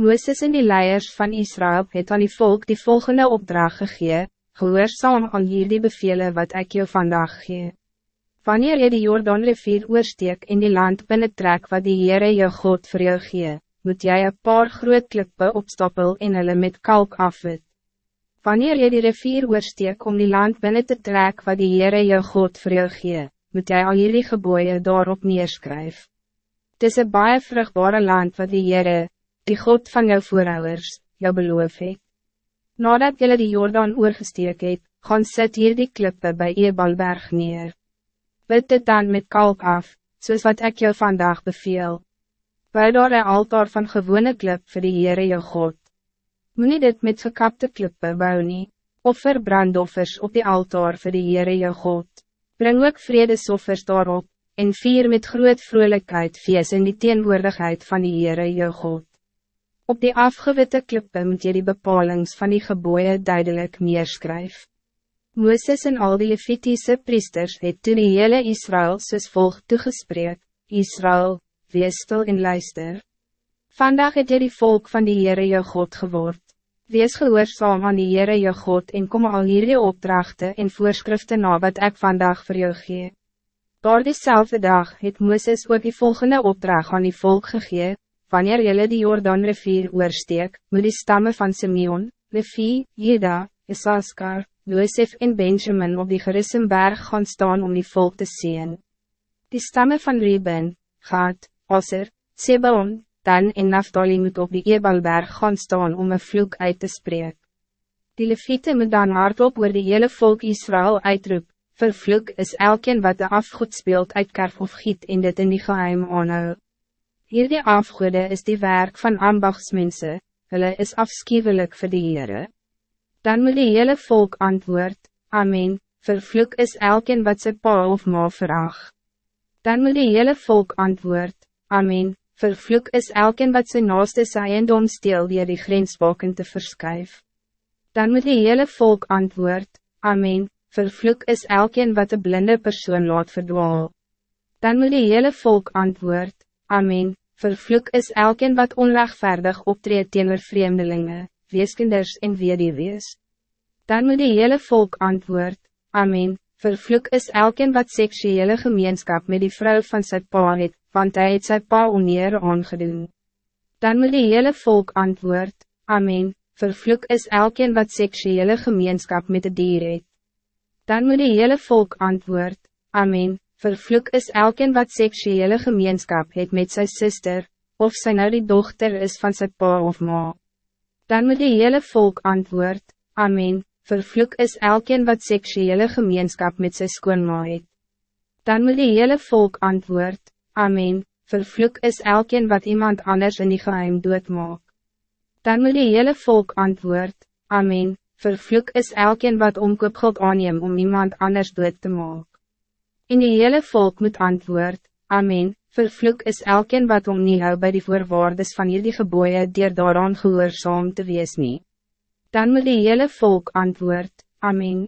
Moeses en die leiers van Israël het aan die volk die volgende opdracht gegee, gehoorzaam aan hierdie bevelen wat ik jou vandaag gee. Wanneer je die Jordaan rivier oorsteek in die land binnentrek wat die Heere jou God vir jou gee, moet jij een paar groot klippe opstappel en hulle met kalk afwit. Wanneer je die rivier oorsteek om die land binnen te trek wat die Heere jou God vir jou gee, moet jij al hierdie geboeien daarop neerskryf. Het is een baie vrugbare land wat die Heere, die God van jou voorouders, jou beloof het. Nadat jullie die Jordaan oorgesteek het, gaan sit hier die klippe bij Ebalberg neer. Bid dit dan met kalk af, soos wat ik jou vandaag beveel. Bouw daar een altaar van gewone klip voor die Heere jou God. Moet dit met gekapte klippe bou nie, offer brandoffers op die altaar voor die Heere jou God. Bring ook vredesoffers daarop, en vier met groot vrolijkheid feest in die teenwoordigheid van die Heere jou God. Op die afgewitte klippe moet je die bepalings van die geboeien duidelijk neerskryf. Mooses en al die Levitiese priesters het toen die hele Israël soos volg toegespreek, Israël, wees stil en luister. Vandaag het jy die volk van die Heere jou God geword. Wees gehoorzaam aan die Heere jou God en kom al hierdie opdrachten en voorschriften na wat ik vandaag voor jou gee. Door diezelfde dag het Mooses ook die volgende opdracht aan die volk gegee, Wanneer jullie die Jordaan rivier oorsteek, moet die stammen van Simeon, Levi, Jeda, Isaskar, Joseph en Benjamin op die Gerissenberg gaan staan om die volk te zien. Die stammen van Reuben, Gad, Osser, Sebaon, Dan en Naftali moet op die Ebalberg gaan staan om een vloek uit te spreken. Die Levite moet dan hardop oor die hele volk Israël uitroep, vervloek is elkeen wat de afgoed speelt uit kerf of giet in dit in die geheim aanhou. Hierdie afgoede is die werk van ambachtsmense, hulle is afschuwelijk vir die Heere. Dan moet die hele volk antwoord, Amen, vervloek is elkeen wat sy pa of ma verag. Dan moet die hele volk antwoord, Amen, vervloek is elkeen wat sy naaste sy eiendom steel die die grensbalken te verskuif. Dan moet die hele volk antwoord, Amen, vervloek is elkeen wat een blinde persoon laat verdwaal. Dan moet die hele volk antwoord, Amen, Vervloek is elkeen wat onrechtvaardig optreedt teenoor vreemdelingen, weeskinders en wees. Dan moet die hele volk antwoord, Amen, vervloek is elkeen wat seksuele gemeenschap met die vrouw van zijn pa het, want hij het sy pa oneer aangedoen. Dan moet die hele volk antwoord, Amen, vervloek is elkeen wat seksuele gemeenschap met de dier het. Dan moet die hele volk antwoord, Amen, Vervloek is elkeen wat seksuele gemeenschap het met zijn zuster, of sy nou die dochter is van zijn pa of ma. Dan moet die hele volk antwoord, Amen, vervloek is elkeen wat seksuele gemeenschap met zijn skoonma het. Dan moet die hele volk antwoord, Amen, vervloek is elkeen wat iemand anders in die geheim doodmaak. Dan moet die hele volk antwoord, Amen, vervloek is elkeen wat omkoopgeld aanneem om iemand anders dood te maak. En die hele volk moet antwoord, Amen, vervloek is elkeen wat om nie hou by die voorwaardes van hierdie geboeien dier daaraan gehoorzaam te wees nie. Dan moet die hele volk antwoord, Amen.